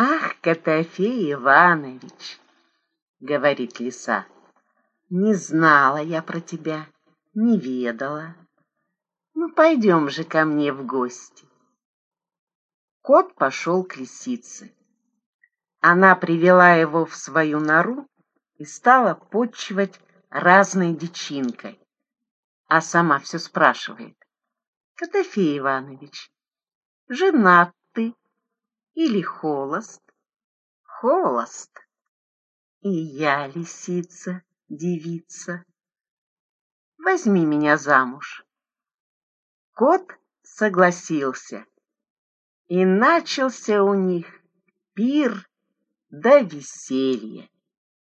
Ах, Котофей Иванович, говорит лиса, не знала я про тебя, не ведала. Ну, пойдем же ко мне в гости. Кот пошел к лисице. Она привела его в свою нору и стала подчивать разной дичинкой, а сама все спрашивает. Котофей Иванович, женат или холост? Холост. И я, лисица, девица, возьми меня замуж. Кот согласился, и начался у них пир да веселье.